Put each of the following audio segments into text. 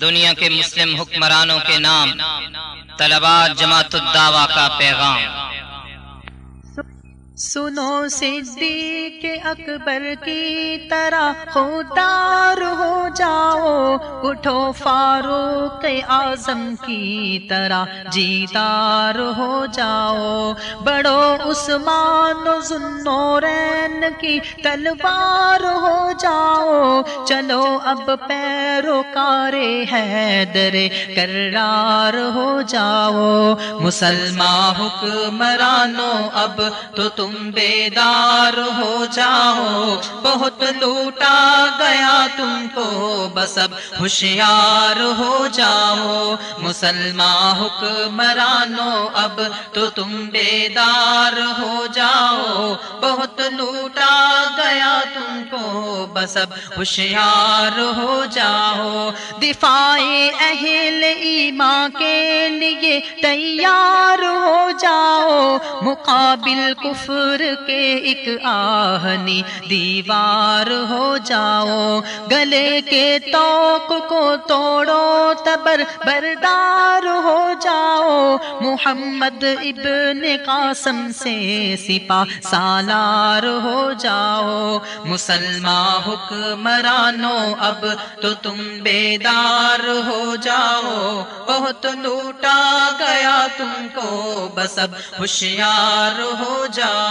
دنیا کے مسلم حکمرانوں کے نام طلبات جماعت الدعوہ کا پیغام۔ سنو صدیق اکبر کی طرح خوددار ہو جاؤ، اٹھو فاروق اعظم کی طرح جیدار ہو جاؤ۔ بڑو عثمان و ذنورین کی تلوار ہو جاؤ۔ چلو اب پیروکار حیدر کرار ہو جاؤ۔ مسلمان حکمرانو اب تو تم تم بیدار ہو جاؤ۔ بہت لوٹا گیا تم کو بس اب ہوشیار ہو جاؤ۔ مسلمان حکمرانو اب تو تم بیدار ہو جاؤ۔ بہت لوٹا گیا تم کو بس اب ہوشیار ہو جاؤ۔ دفاع اہل ایمان کے لیے تیار ہو جاؤ۔ مقابل کفر کے ایک آہنی دیوار ہو جاؤ، گلے کے توق کو توڑو، تبر بردار ہو جاؤ۔ محمد ابن قاسم سے سپا سالار ہو جاؤ۔ مسلمان حکمرانو اب تو تم بیدار ہو جاؤ۔ بہت لوٹا گیا تم کو، بس اب ہوشیار ہو جاؤ۔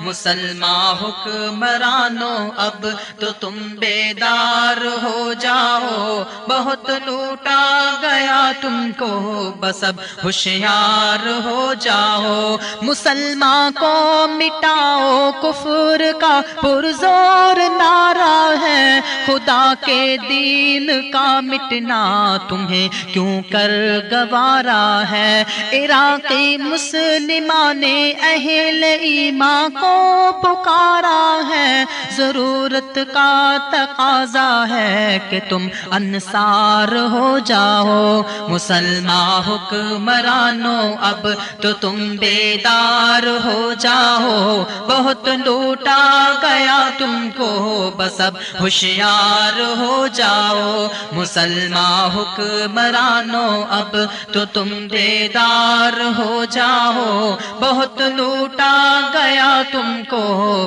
مسلمان حکمرانو اب تو تم بیدار ہو جاؤ۔ بہت لوٹا گیا تم کو، بس اب ہوشیار ہو جاؤ۔ مسلمان کو مٹاؤ، کفر کا پرزور نعرہ ہے۔ خدا کے دین کا مٹنا تمہیں کیوں کر گوارا ہے؟ عراقی مسلمان اہل ایمان کو پکارا ہے، ضرورت کا تقاضا ہے کہ تم انصار ہو جاؤ۔ مسلمان حکمرانو اب تو تم بیدار ہو جاؤ۔ بہت لوٹا گیا تم کو، بس اب ہوشیار ہو جاؤ۔ مسلمان حکمرانو اب تو تم بیدار ہو جاؤ۔ بہت لوٹا گیا تم کو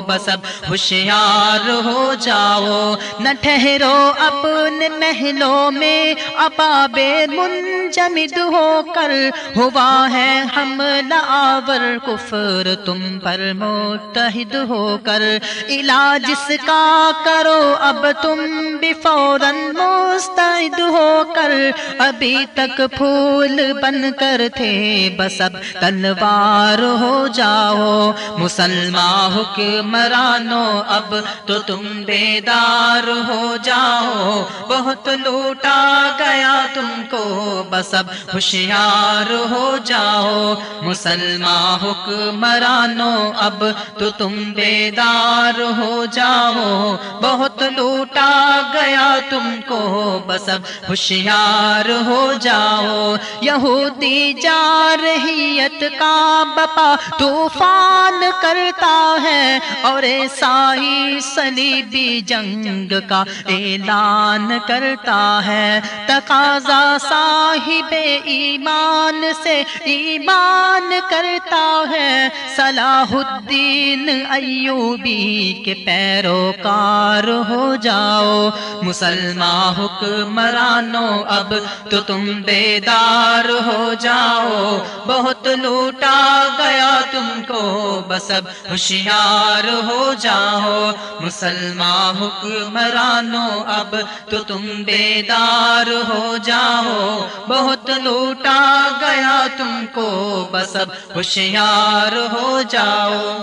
بس اب ہوشیار ہو جاؤ۔ نہ ٹھہرو اپنے محلوں میں اپابے منجمد ہو کر۔ ہوا ہے حملہ آور، کفر تم پر متحد ہو کر۔ علاج اس کا کرو، اب تم بھی فوراً مستعد ہو کر۔ ابھی تک پھول بن کر تھے، بس اب تلوار ہو جاؤ۔ مسلمان حکمرانو اب تو تم بیدار ہو جاؤ۔ بہت لوٹا گیا تم کو، بس اب ہوشیار ہو جاؤ۔ مسلمان حکمرانو اب تو تم بیدار ہو جاؤ۔ بہت لوٹا گیا تم کو، بس اب ہوشیار ہو جاؤ۔ یہودی جارحیت کا بپا، طوفان کرتا ہے اور سائی صلیبی جنگ کا اعلان کرتا ہے۔ تقاضا صاحب ایمان سے ایمان کرتا ہے۔ صلاح الدین ایوبی کے پیروکار ہو جاؤ۔ مسلمان حکمرانو اب تو تم بیدار ہو جاؤ۔ بہت لوٹا گیا تم کو۔ بس اب ہوشیار ہو جاؤ۔ مسلمان حکمرانو اب تو تم بیدار ہو جاؤ۔ بہت لوٹا گیا تم کو بس اب ہوشیار ہو جاؤ۔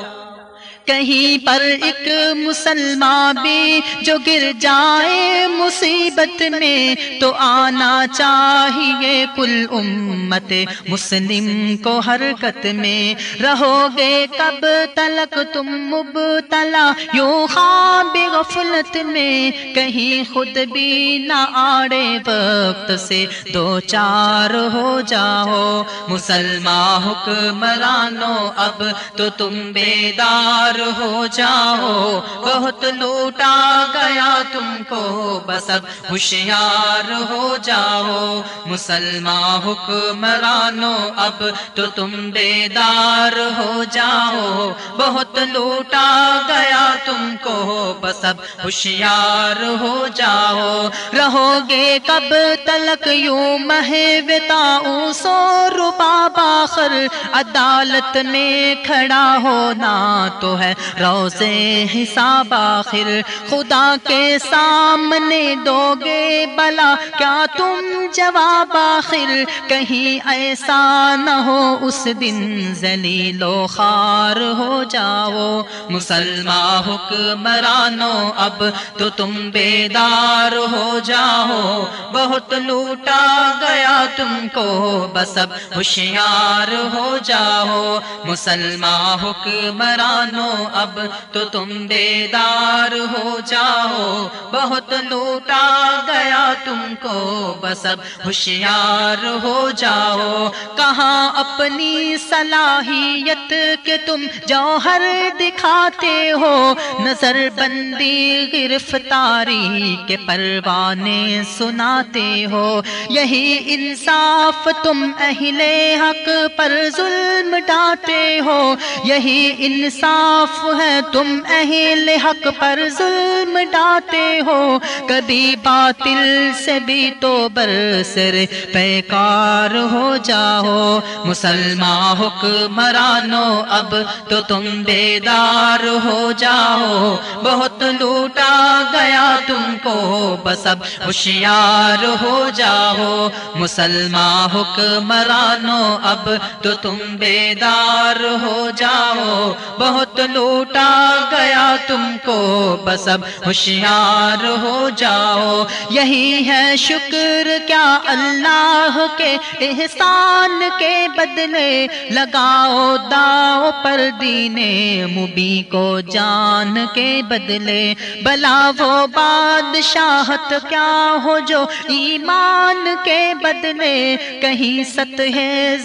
کہیں پر ایک مسلمان بھی جو گر جائے مصیبت میں تو آنا چاہیے کل امت مسلم کو حرکت میں۔ رہو گے کب تلک تم مبتلا؟ یوں ہاں خواب غفلت میں۔ کہیں خود بھی نہ آڑے وقت سے دو چار ہو جاؤ۔ مسلمان حکمرانو اب تو تم بیدار ہوشیار ہو جاؤ۔ بہت لوٹا گیا تم کو بس اب ہوشیار ہو جاؤ۔ مسلمان حکمرانو اب تو تم بیدار ہو جاؤ۔ بہت لوٹا گیا تم کو بس اب ہوشیار ہو جاؤ۔ رہو گے کب تلک یوں مہوتا سو روپا باخر عدالت میں کھڑا ہونا تو ہے روزے حساب آخر خدا کے سامنے دو گے بلا کیا تم جواب آخر کہیں ایسا نہ ہو اس دن ذلیل و خار ہو جاؤ مسلمان حکمرانو اب تو تم بیدار ہو جاؤ بہت لوٹا گیا تم کو بس اب ہوشیار ہو جاؤ مسلمان حکمرانو اب تو تم بیدار ہو جاؤ۔ بہت لوٹا گیا تم کو، بس اب ہوشیار ہو جاؤ۔ کہاں اپنی صلاحیت کے تم جوہر دکھاتے ہو؟ نظر بندی گرفتاری کے پروانے سناتے ہو۔ یہی انصاف تم اہل حق پر ظلم ڈاتے ہو، یہی انصاف ہے۔ تم اہل حق پر ظلم ڈاتے ہو۔ کبھی باطل سے بھی تو برسر پیکار ہو جاؤ۔ مسلمان حکمرانو اب تو تم بیدار ہو جاؤ۔ بہت لوٹا گیا تم کو، بس اب ہوشیار ہو جاؤ۔ مسلمان حکمرانو اب تو تم بیدار ہو جاؤ۔ بہت لوٹا گیا تم کو، بس اب ہوشیار ہو جاؤ۔ یہی ہے شکر، کیا اللہ کے احسان کے بدلے لگاؤ داؤ پر دینے مبی کو جان کے بدلے۔ بلا وہ بادشاہت کیا ہو جو ایمان کے بدلے؟ کہیں سطح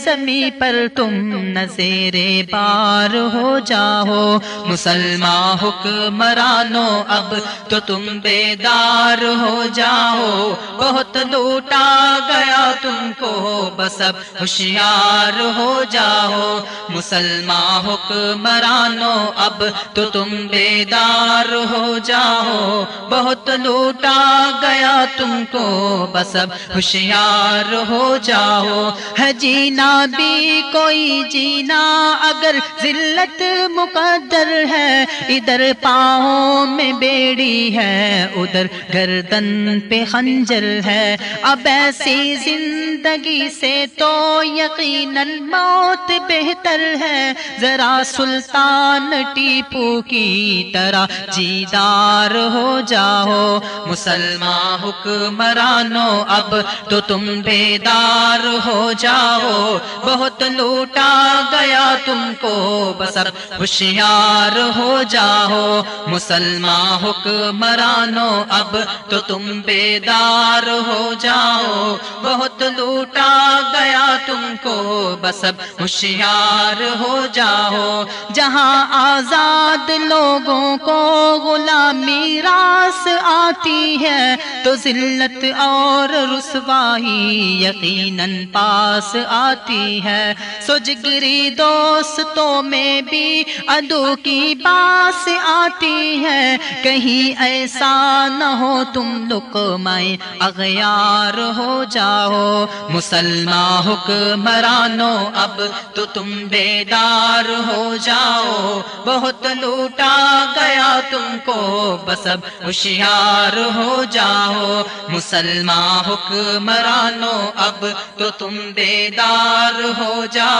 زمیں پر تم تم نظیر بار ہو جاؤ مسلمان حکمرانو اب تو تم بیدار ہو جاؤ۔ بہت لوٹا گیا تم کو، بس اب ہوشیار ہو جاؤ۔ مسلمان حکمرانو اب تو تم بیدار ہو جاؤ۔ بہت لوٹا گیا تم کو، بس اب ہوشیار ہو جاؤ۔ ہے جینا بھی کوئی جینا اگر ذلت مقدر ہے، ادھر پاؤں میں بیڑی ہے، ادھر گردن پہ خنجر ہے۔ اب ایسی زندگی سے تو یقیناً موت بہتر ہے۔ ذرا سلطان ٹیپو کی طرح جیدار ہو جاؤ۔ مسلمان حکمرانو اب تو تم بیدار ہو جاؤ۔ بہت لوگ لوٹا گیا تم کو بس اب ہوشیار ہو جاؤ۔ مسلمان حکمرانو اب تو تم بیدار ہو جاؤ۔ بہت لوٹا گیا تم کو بس اب ہوشیار ہو جاؤ۔ جہاں آزاد لوگوں کو غلامی راس آتی ہے، تو ذلت اور رسوائی یقیناً پاس آتی ہے۔ سجگری دوستوں میں بھی ادو کی باس آتی ہے۔ کہیں ایسا نہ ہو تم لقمائے اغیار ہو جاؤ۔ مسلمان حکمرانو اب تو تم بیدار ہو جاؤ۔ بہت لوٹا گیا تم کو، بس اب ہوشیار ہو جاؤ۔ مسلمان حکمرانو اب تو تم بیدار ہو جاؤ۔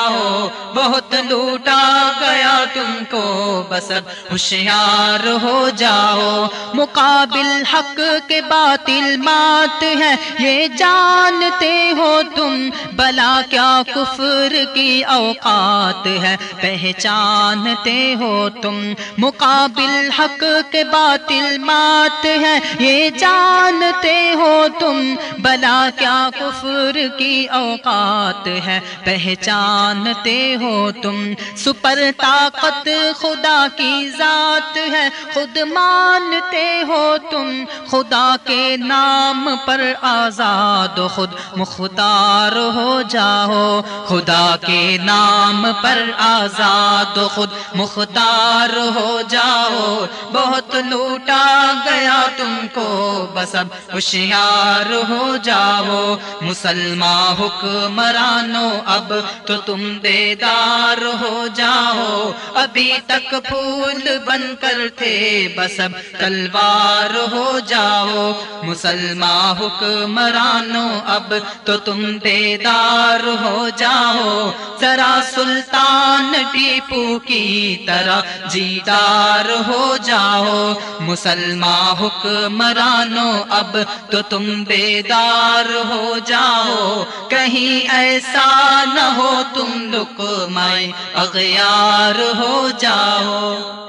بہت لوٹا گیا تم کو بس اب ہوشیار ہو جاؤ، مقابل حق کے باطل مات ہے یہ جانتے ہو تم، بلا کیا کفر کی اوقات ہے۔ پہچانتے ہو تم، مقابل حق کے باطل مات ہے یہ جانتے ہو تم، بلا کیا کفر کی اوقات ہے۔ پہچان پہچانتے ہو تم۔ سپر طاقت خدا کی ذات ہے۔ خود مانتے ہو تم خدا کے نام پر آزاد خود مختار ہو جاؤ۔ خدا کے نام پر آزاد خود مختار ہو جاؤ۔ بہت لوٹا گیا تم کو، بس اب ہوشیار ہو جاؤ۔ مسلمان حکمرانو، اب تو تم بیدار ہو جاؤ۔ ابھی تک پھول بن کر تھے، بس اب تلوار ہو جاؤ مسلمان حکمرانو اب تو تم بیدار ہو جاؤ۔ ذرا سلطان ٹیپو کی طرح جیدار ہو جاؤ۔ مسلمان حکمرانو اب تو تم بیدار ہو جاؤ۔ کہیں ایسا نہ ہو تم لک میں اغیار ہو جاؤ۔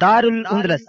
دار الاندلس